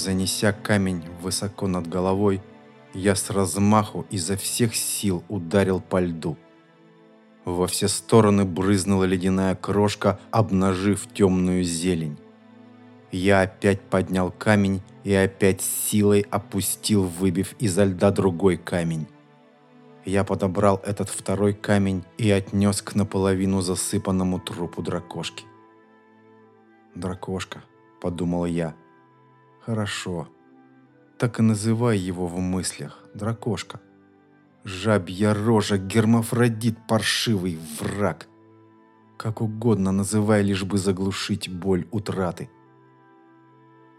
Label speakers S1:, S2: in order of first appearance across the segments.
S1: Занеся камень высоко над головой, я с размаху изо всех сил ударил по льду. Во все стороны брызнула ледяная крошка, обнажив темную зелень. Я опять поднял камень и опять силой опустил, выбив изо льда другой камень. Я подобрал этот второй камень и отнес к наполовину засыпанному трупу дракошки. «Дракошка», — подумал я. «Хорошо. Так и называй его в мыслях. Дракошка. Жабья рожа, гермафродит паршивый, враг. Как угодно называй, лишь бы заглушить боль утраты».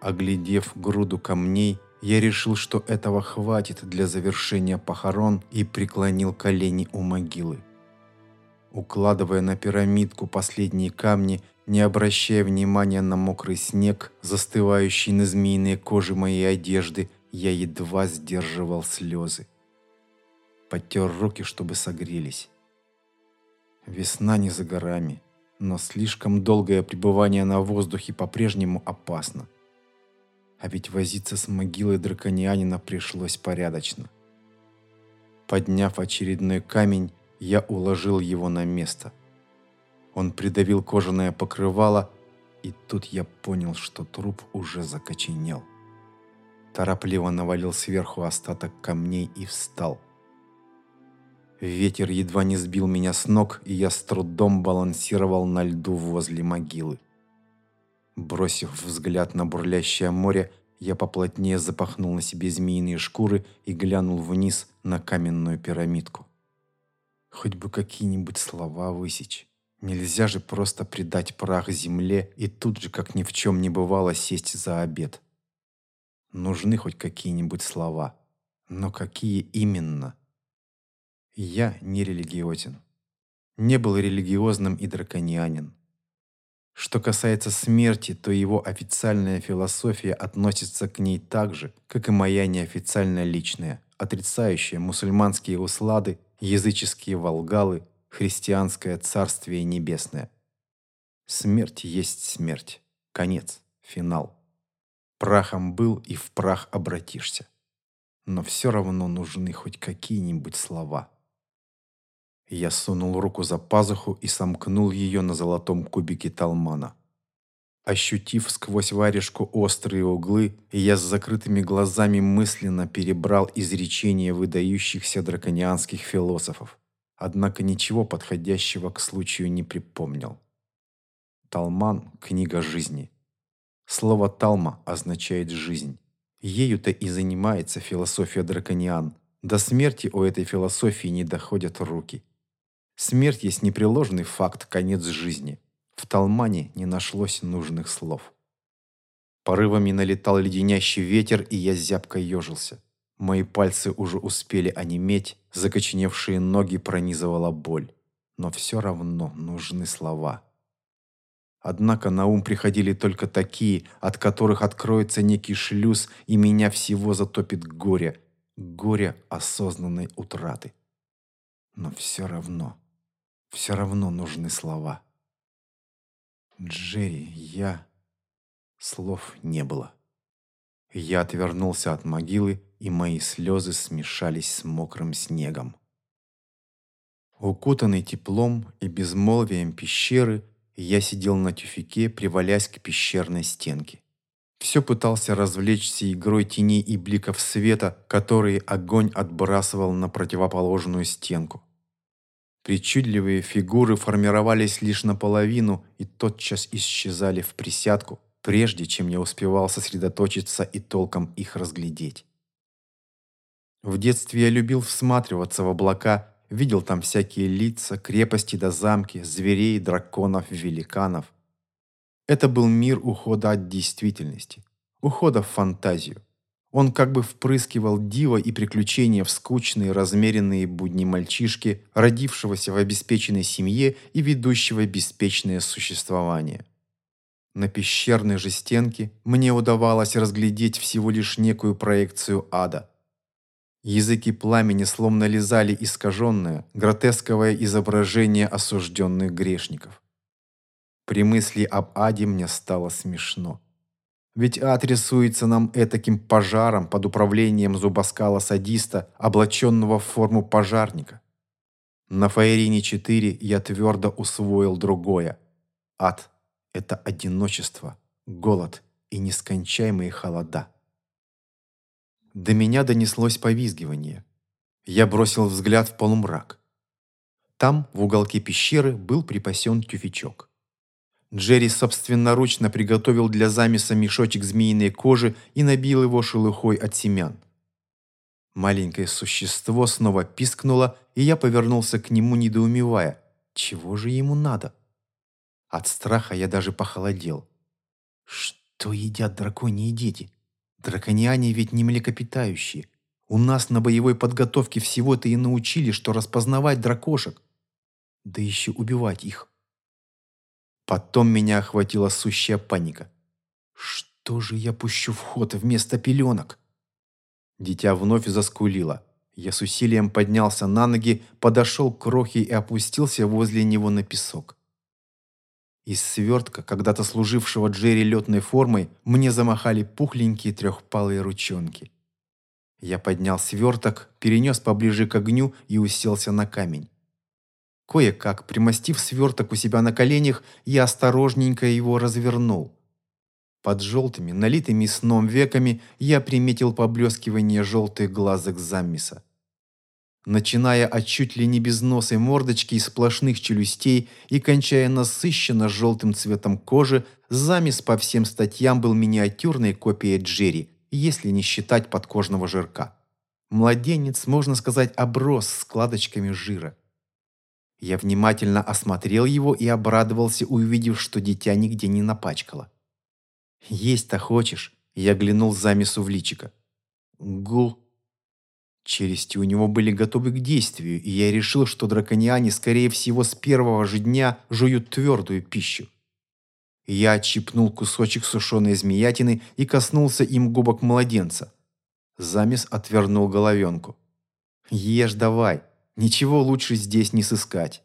S1: Оглядев груду камней, я решил, что этого хватит для завершения похорон и преклонил колени у могилы. Укладывая на пирамидку последние камни, не обращая внимания на мокрый снег, застывающий на змеиной коже моей одежды, я едва сдерживал слезы. Потер руки, чтобы согрелись. Весна не за горами, но слишком долгое пребывание на воздухе по-прежнему опасно. А ведь возиться с могилой драконианина пришлось порядочно. Подняв очередной камень, я уложил его на место. Он придавил кожаное покрывало, и тут я понял, что труп уже закоченел. Торопливо навалил сверху остаток камней и встал. Ветер едва не сбил меня с ног, и я с трудом балансировал на льду возле могилы. Бросив взгляд на бурлящее море, я поплотнее запахнул на себе змеиные шкуры и глянул вниз на каменную пирамидку. Хоть бы какие-нибудь слова высечь. Нельзя же просто предать прах земле и тут же, как ни в чем не бывало, сесть за обед. Нужны хоть какие-нибудь слова. Но какие именно? Я не религиозен. Не был религиозным и драконианин. Что касается смерти, то его официальная философия относится к ней так же, как и моя неофициальная личная, отрицающая мусульманские услады, языческие волгалы, христианское царствие небесное. Смерть есть смерть, конец, финал. Прахом был и в прах обратишься. Но все равно нужны хоть какие-нибудь слова. Я сунул руку за пазуху и сомкнул ее на золотом кубике талмана. Ощутив сквозь варежку острые углы, я с закрытыми глазами мысленно перебрал изречения выдающихся драконианских философов, однако ничего подходящего к случаю не припомнил. Талман – книга жизни. Слово «талма» означает «жизнь». Ею-то и занимается философия дракониан. До смерти у этой философии не доходят руки – Смерть есть непреложный факт, конец жизни. В Талмане не нашлось нужных слов. Порывами налетал леденящий ветер, и я зябко ежился. Мои пальцы уже успели онеметь, закоченевшие ноги пронизывала боль. Но все равно нужны слова. Однако на ум приходили только такие, от которых откроется некий шлюз, и меня всего затопит горе. Горе осознанной утраты. Но все равно все равно нужны слова. Джерри, я... Слов не было. Я отвернулся от могилы, и мои слезы смешались с мокрым снегом. Укутанный теплом и безмолвием пещеры, я сидел на тюфике, привалясь к пещерной стенке. Все пытался развлечься игрой теней и бликов света, которые огонь отбрасывал на противоположную стенку. Причудливые фигуры формировались лишь наполовину и тотчас исчезали в присядку, прежде чем я успевал сосредоточиться и толком их разглядеть. В детстве я любил всматриваться в облака, видел там всякие лица, крепости да замки, зверей, драконов, великанов. Это был мир ухода от действительности, ухода в фантазию. Он как бы впрыскивал диво и приключения в скучные, размеренные будни мальчишки, родившегося в обеспеченной семье и ведущего беспечное существование. На пещерной же стенке мне удавалось разглядеть всего лишь некую проекцию ада. Языки пламени словно лизали искаженное, гротесковое изображение осужденных грешников. При мысли об аде мне стало смешно. Ведь ад рисуется нам этаким пожаром под управлением зубоскала-садиста, облаченного в форму пожарника. На Фаерине-4 я твердо усвоил другое. Ад – это одиночество, голод и нескончаемые холода. До меня донеслось повизгивание. Я бросил взгляд в полумрак. Там, в уголке пещеры, был припасен тюфячок. Джерри собственноручно приготовил для замеса мешочек змеиной кожи и набил его шелухой от семян. Маленькое существо снова пискнуло, и я повернулся к нему, недоумевая. Чего же ему надо? От страха я даже похолодел. Что едят драконьи дети? Дракониане ведь не млекопитающие. У нас на боевой подготовке всего-то и научили, что распознавать дракошек. Да еще убивать их. Потом меня охватила сущая паника. Что же я пущу в ход вместо пеленок? Дитя вновь заскулило. Я с усилием поднялся на ноги, подошел к крохе и опустился возле него на песок. Из свертка, когда-то служившего Джерри летной формой, мне замахали пухленькие трехпалые ручонки. Я поднял сверток, перенес поближе к огню и уселся на камень. Кое-как, примостив сверток у себя на коленях, я осторожненько его развернул. Под желтыми, налитыми сном веками я приметил поблескивание желтых глазок заммиса. Начиная от чуть ли не безносой мордочки и сплошных челюстей и кончая насыщенно желтым цветом кожи, замес по всем статьям был миниатюрной копией Джерри, если не считать подкожного жирка. Младенец, можно сказать, оброс складочками жира. Я внимательно осмотрел его и обрадовался, увидев, что дитя нигде не напачкало. «Есть-то хочешь?» Я глянул замесу в личико. «Гу!» Челюсти у него были готовы к действию, и я решил, что дракониане, скорее всего, с первого же дня жуют твердую пищу. Я отщипнул кусочек сушеной змеятины и коснулся им губок младенца. Замес отвернул головенку. «Ешь давай!» Ничего лучше здесь не сыскать.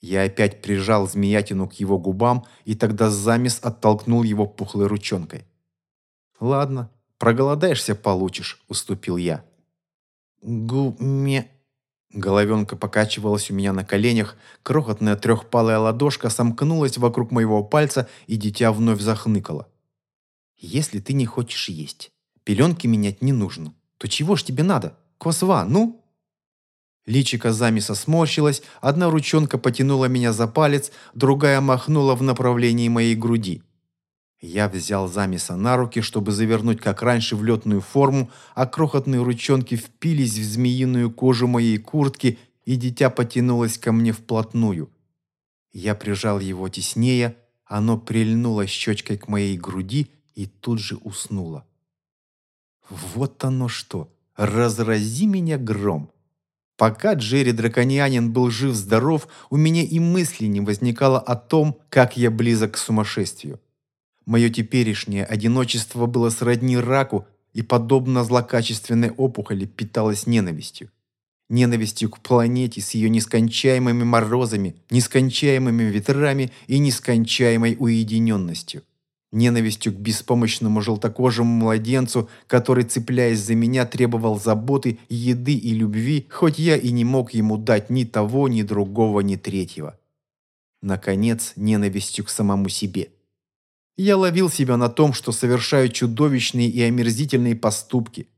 S1: Я опять прижал змеятину к его губам, и тогда замес оттолкнул его пухлой ручонкой. «Ладно, проголодаешься получишь», – уступил я. «Гуме...» Головенка покачивалась у меня на коленях, крохотная трехпалая ладошка сомкнулась вокруг моего пальца, и дитя вновь захныкало. «Если ты не хочешь есть, пеленки менять не нужно, то чего ж тебе надо? Косва, ну?» Личико замиса сморщилось, одна ручонка потянула меня за палец, другая махнула в направлении моей груди. Я взял замиса на руки, чтобы завернуть, как раньше, в летную форму, а крохотные ручонки впились в змеиную кожу моей куртки, и дитя потянулось ко мне вплотную. Я прижал его теснее, оно прильнуло щечкой к моей груди и тут же уснуло. Вот оно что! Разрази меня гром! Пока Джерри Драконянин был жив-здоров, у меня и мысли не возникало о том, как я близок к сумасшествию. Мое теперешнее одиночество было сродни раку и, подобно злокачественной опухоли, питалось ненавистью. Ненавистью к планете с ее нескончаемыми морозами, нескончаемыми ветрами и нескончаемой уединенностью ненавистью к беспомощному желтокожему младенцу, который, цепляясь за меня, требовал заботы, еды и любви, хоть я и не мог ему дать ни того, ни другого, ни третьего. Наконец, ненавистью к самому себе. Я ловил себя на том, что совершаю чудовищные и омерзительные поступки,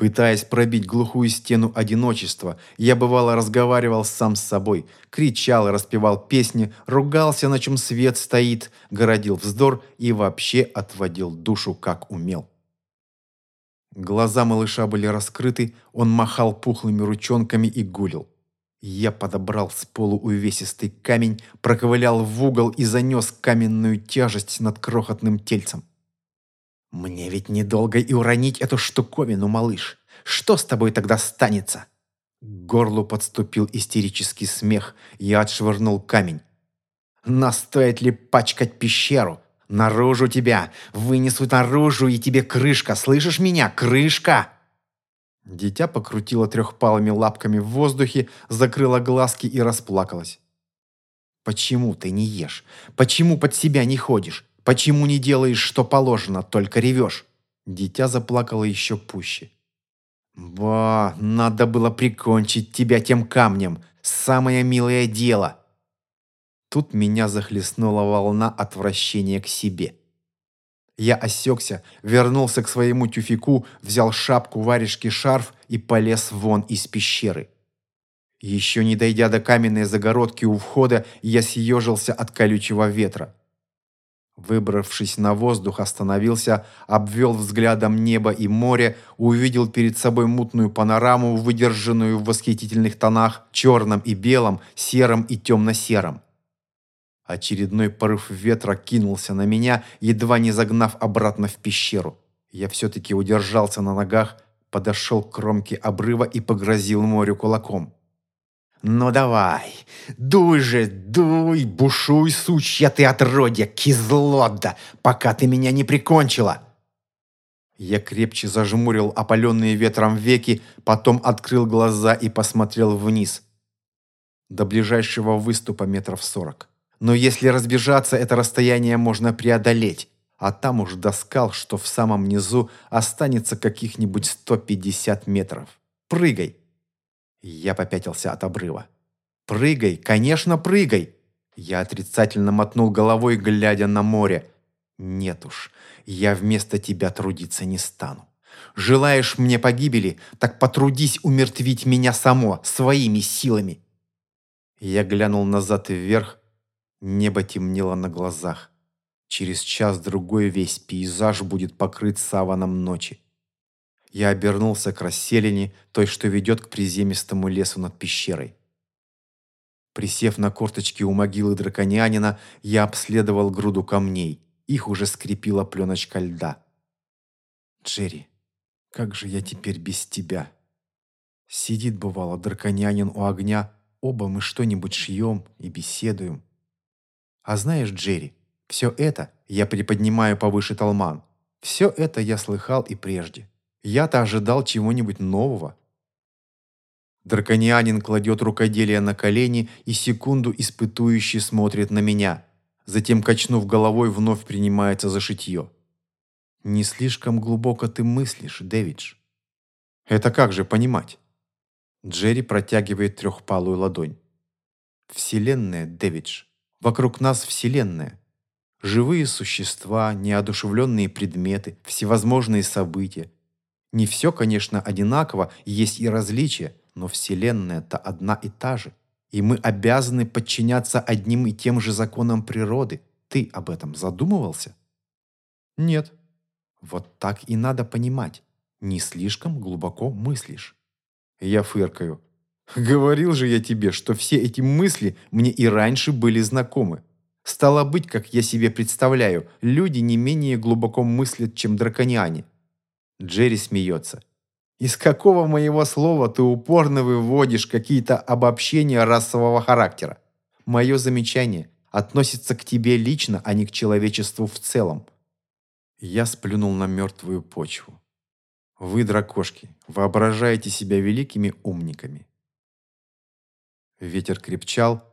S1: Пытаясь пробить глухую стену одиночества, я бывало разговаривал сам с собой, кричал распевал песни, ругался, на чем свет стоит, городил вздор и вообще отводил душу, как умел. Глаза малыша были раскрыты, он махал пухлыми ручонками и гулил. Я подобрал с полу увесистый камень, проковылял в угол и занес каменную тяжесть над крохотным тельцем. «Мне ведь недолго и уронить эту штуковину, малыш. Что с тобой тогда станется?» К горлу подступил истерический смех. Я отшвырнул камень. «Настоит ли пачкать пещеру? Наружу тебя! Вынесут наружу, и тебе крышка! Слышишь меня? Крышка!» Дитя покрутило трехпалыми лапками в воздухе, закрыло глазки и расплакалось. «Почему ты не ешь? Почему под себя не ходишь? Почему не делаешь, что положено, только ревешь?» Дитя заплакало еще пуще. «Ба, надо было прикончить тебя тем камнем. Самое милое дело!» Тут меня захлестнула волна отвращения к себе. Я осекся, вернулся к своему тюфику, взял шапку, варежки, шарф и полез вон из пещеры. Еще не дойдя до каменной загородки у входа, я съежился от колючего ветра. Выбравшись на воздух, остановился, обвел взглядом небо и море, увидел перед собой мутную панораму, выдержанную в восхитительных тонах, черном и белом, сером и темно-сером. Очередной порыв ветра кинулся на меня, едва не загнав обратно в пещеру. Я все-таки удержался на ногах, подошел к кромке обрыва и погрозил морю кулаком. «Ну давай, дуй же, дуй, бушуй, сучья ты отродья, кизлода, пока ты меня не прикончила!» Я крепче зажмурил опаленные ветром веки, потом открыл глаза и посмотрел вниз. До ближайшего выступа метров сорок. Но если разбежаться, это расстояние можно преодолеть, а там уж до скал, что в самом низу, останется каких-нибудь 150 метров. Прыгай! Я попятился от обрыва. «Прыгай, конечно, прыгай!» Я отрицательно мотнул головой, глядя на море. «Нет уж, я вместо тебя трудиться не стану. Желаешь мне погибели, так потрудись умертвить меня само, своими силами!» Я глянул назад и вверх. Небо темнело на глазах. Через час-другой весь пейзаж будет покрыт саваном ночи. Я обернулся к расселине, той, что ведет к приземистому лесу над пещерой. Присев на корточки у могилы драконянина, я обследовал груду камней. Их уже скрепила пленочка льда. «Джерри, как же я теперь без тебя?» Сидит, бывало, драконянин у огня, оба мы что-нибудь шьем и беседуем. А знаешь, Джерри, все это я приподнимаю повыше Талман. Все это я слыхал и прежде. Я-то ожидал чего-нибудь нового. Драконианин кладет рукоделие на колени и секунду испытующе смотрит на меня. Затем, качнув головой, вновь принимается за шитье. «Не слишком глубоко ты мыслишь, Дэвидж». «Это как же понимать?» Джерри протягивает трехпалую ладонь. «Вселенная, Дэвидж. Вокруг нас Вселенная. Живые существа, неодушевленные предметы, всевозможные события, не все, конечно, одинаково, есть и различия, но Вселенная-то одна и та же. И мы обязаны подчиняться одним и тем же законам природы. Ты об этом задумывался? Нет. Вот так и надо понимать. Не слишком глубоко мыслишь. Я фыркаю. Говорил же я тебе, что все эти мысли мне и раньше были знакомы. Стало быть, как я себе представляю, люди не менее глубоко мыслят, чем дракониане. Джерри смеется. «Из какого моего слова ты упорно выводишь какие-то обобщения расового характера? Мое замечание относится к тебе лично, а не к человечеству в целом». Я сплюнул на мертвую почву. Вы, дракошки, воображаете себя великими умниками. Ветер крепчал,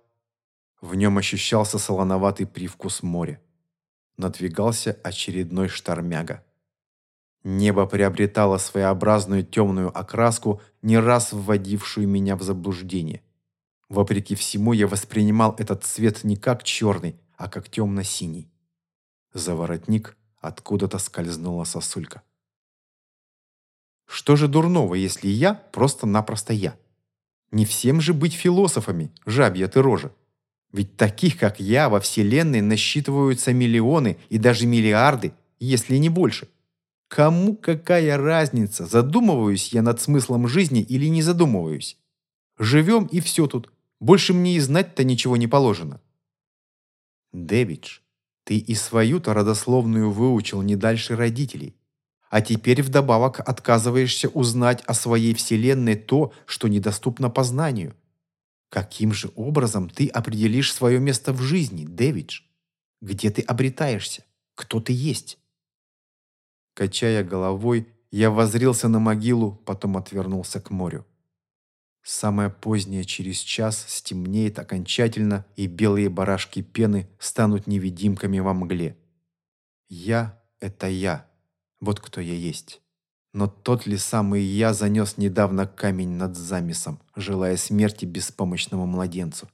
S1: в нем ощущался солоноватый привкус моря. Надвигался очередной штормяга. Небо приобретало своеобразную темную окраску, не раз вводившую меня в заблуждение. Вопреки всему, я воспринимал этот цвет не как черный, а как темно-синий. За воротник откуда-то скользнула сосулька. Что же дурного, если я просто-напросто я? Не всем же быть философами, жабья ты рожа. Ведь таких, как я, во Вселенной насчитываются миллионы и даже миллиарды, если не больше. Кому какая разница, задумываюсь я над смыслом жизни или не задумываюсь? Живем и все тут. Больше мне и знать-то ничего не положено. Дэвидж, ты и свою-то родословную выучил не дальше родителей. А теперь вдобавок отказываешься узнать о своей вселенной то, что недоступно познанию. Каким же образом ты определишь свое место в жизни, Дэвидж? Где ты обретаешься? Кто ты есть? Качая головой, я возрился на могилу, потом отвернулся к морю. Самое позднее через час стемнеет окончательно, и белые барашки пены станут невидимками во мгле. Я — это я. Вот кто я есть. Но тот ли самый я занес недавно камень над замесом, желая смерти беспомощному младенцу?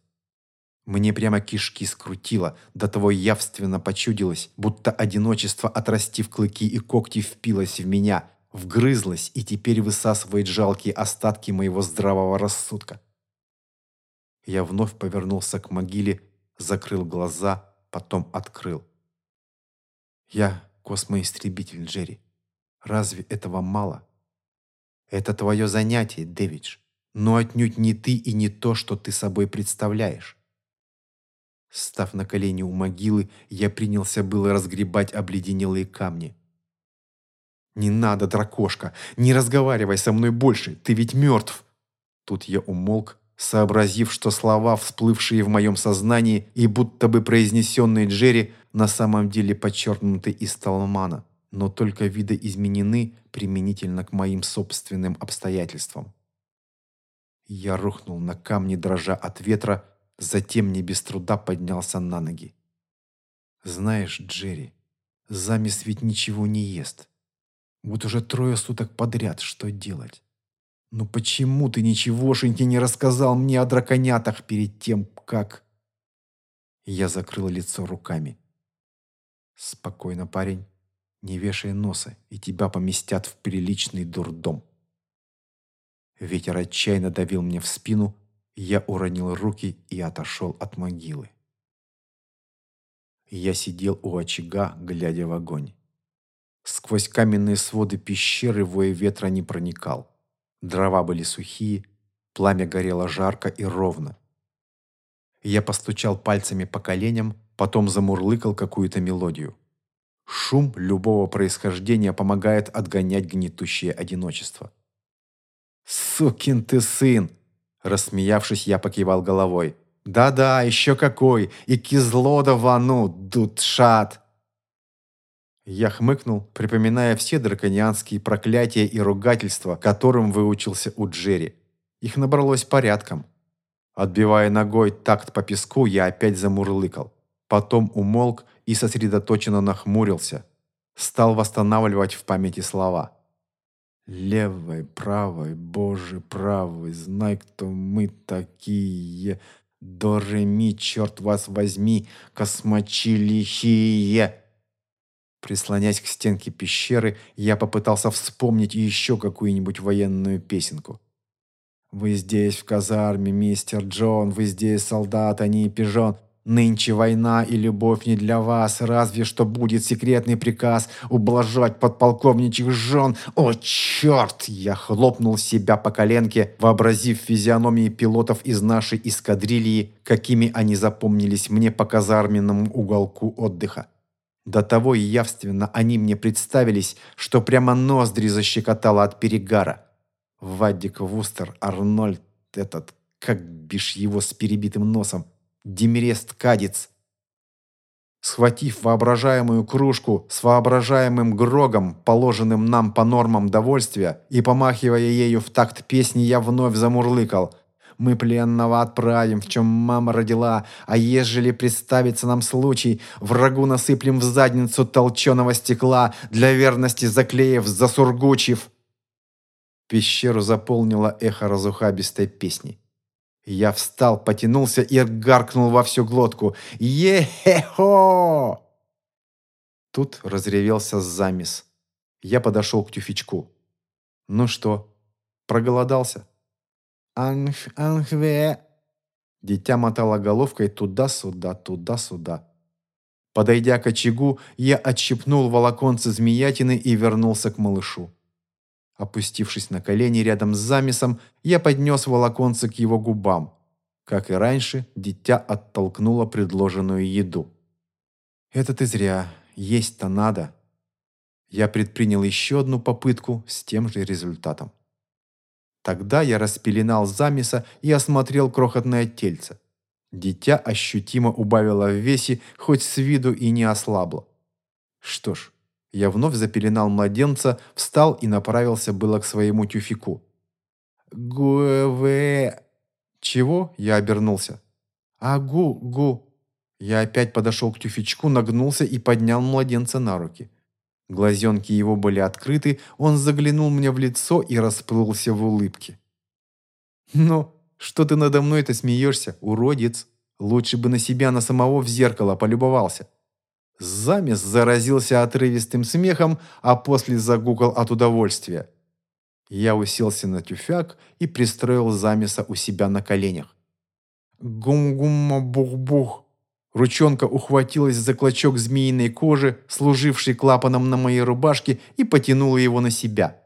S1: Мне прямо кишки скрутило, до того явственно почудилось, будто одиночество, отрастив клыки и когти, впилось в меня, вгрызлось и теперь высасывает жалкие остатки моего здравого рассудка. Я вновь повернулся к могиле, закрыл глаза, потом открыл. Я космоистребитель, Джерри. Разве этого мало? Это твое занятие, Дэвидж, но отнюдь не ты и не то, что ты собой представляешь. Став на колени у могилы, я принялся было разгребать обледенелые камни. «Не надо, дракошка! Не разговаривай со мной больше! Ты ведь мертв!» Тут я умолк, сообразив, что слова, всплывшие в моем сознании и будто бы произнесенные Джерри, на самом деле подчеркнуты из Талмана, но только видоизменены применительно к моим собственным обстоятельствам. Я рухнул на камни, дрожа от ветра, Затем не без труда поднялся на ноги. «Знаешь, Джерри, замес ведь ничего не ест. Вот уже трое суток подряд, что делать? Ну почему ты ничегошеньки не рассказал мне о драконятах перед тем, как...» Я закрыл лицо руками. «Спокойно, парень, не вешай носа, и тебя поместят в приличный дурдом». Ветер отчаянно давил мне в спину, я уронил руки и отошел от могилы. Я сидел у очага, глядя в огонь. Сквозь каменные своды пещеры вой ветра не проникал. Дрова были сухие, пламя горело жарко и ровно. Я постучал пальцами по коленям, потом замурлыкал какую-то мелодию. Шум любого происхождения помогает отгонять гнетущее одиночество. «Сукин ты сын!» Рассмеявшись, я покивал головой. «Да-да, еще какой! И кизлода вану, дудшат!» Я хмыкнул, припоминая все драконианские проклятия и ругательства, которым выучился у Джерри. Их набралось порядком. Отбивая ногой такт по песку, я опять замурлыкал. Потом умолк и сосредоточенно нахмурился. Стал восстанавливать в памяти слова. Левой, правой, Боже, правой, знай, кто мы такие. До черт вас возьми, космачи лихие. Прислонясь к стенке пещеры, я попытался вспомнить еще какую-нибудь военную песенку. «Вы здесь, в казарме, мистер Джон, вы здесь, солдат, а не пижон. Нынче война и любовь не для вас, разве что будет секретный приказ ублажать подполковничьих жен. О, черт! Я хлопнул себя по коленке, вообразив физиономии пилотов из нашей эскадрильи, какими они запомнились мне по казарменному уголку отдыха. До того явственно они мне представились, что прямо ноздри защекотало от перегара. Вадик Вустер, Арнольд, этот, как бишь его с перебитым носом, Демерест Кадец. Схватив воображаемую кружку с воображаемым грогом, положенным нам по нормам довольствия, и помахивая ею в такт песни, я вновь замурлыкал. «Мы пленного отправим, в чем мама родила, а ежели представится нам случай, врагу насыплем в задницу толченого стекла, для верности заклеев, засургучив». Пещеру заполнило эхо разухабистой песни. Я встал, потянулся и гаркнул во всю глотку. «Е-хе-хо!» Тут разревелся замес. Я подошел к тюфячку. «Ну что, проголодался?» «Анх, анхве!» Дитя мотало головкой туда-сюда, туда-сюда. Подойдя к очагу, я отщипнул волоконце змеятины и вернулся к малышу. Опустившись на колени рядом с замесом, я поднес волоконце к его губам. Как и раньше, дитя оттолкнуло предложенную еду. «Это ты зря. Есть-то надо». Я предпринял еще одну попытку с тем же результатом. Тогда я распеленал замеса и осмотрел крохотное тельце. Дитя ощутимо убавило в весе, хоть с виду и не ослабло. Что ж, я вновь запеленал младенца, встал и направился было к своему тюфику. «Гуэвэ...» «Чего?» – я обернулся. «Агу-гу...» Я опять подошел к тюфячку, нагнулся и поднял младенца на руки. Глазенки его были открыты, он заглянул мне в лицо и расплылся в улыбке. «Ну, что ты надо мной-то смеешься, уродец? Лучше бы на себя, на самого в зеркало полюбовался». Замес заразился отрывистым смехом, а после загукал от удовольствия. Я уселся на тюфяк и пристроил замеса у себя на коленях. Гум-гумма-бух-бух. Ручонка ухватилась за клочок змеиной кожи, служивший клапаном на моей рубашке, и потянула его на себя.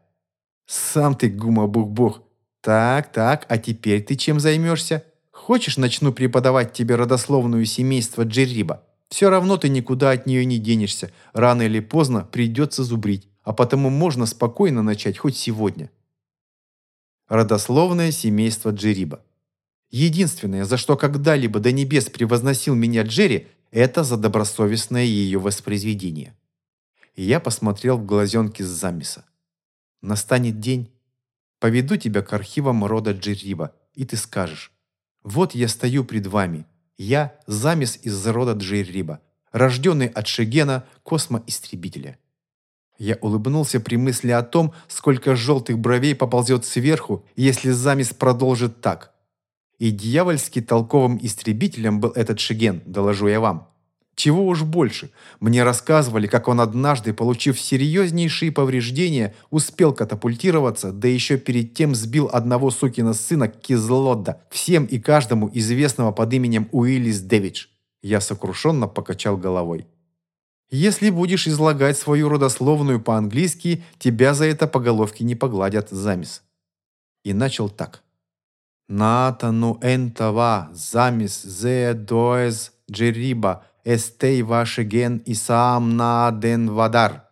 S1: «Сам ты, гума-бух-бух! Так, так, а теперь ты чем займешься? Хочешь, начну преподавать тебе родословную семейства Джерриба? Все равно ты никуда от нее не денешься. Рано или поздно придется зубрить, а потому можно спокойно начать хоть сегодня». Родословное семейство Джерриба. Единственное, за что когда-либо до небес превозносил меня Джерри, это за добросовестное ее воспроизведение. я посмотрел в глазенки с замеса. Настанет день, поведу тебя к архивам рода Джерриба, и ты скажешь, вот я стою пред вами, я замес из рода Джерриба, рожденный от Шегена, космоистребителя. Я улыбнулся при мысли о том, сколько желтых бровей поползет сверху, если замес продолжит так – и дьявольски толковым истребителем был этот Шиген, доложу я вам. Чего уж больше. Мне рассказывали, как он однажды, получив серьезнейшие повреждения, успел катапультироваться, да еще перед тем сбил одного сукина сына Кизлодда, всем и каждому известного под именем Уиллис Дэвидж. Я сокрушенно покачал головой. Если будешь излагать свою родословную по-английски, тебя за это по головке не погладят, замес. И начал так. Натану энтава замис зе доез джериба эстей вашеген и сам на ден вадар.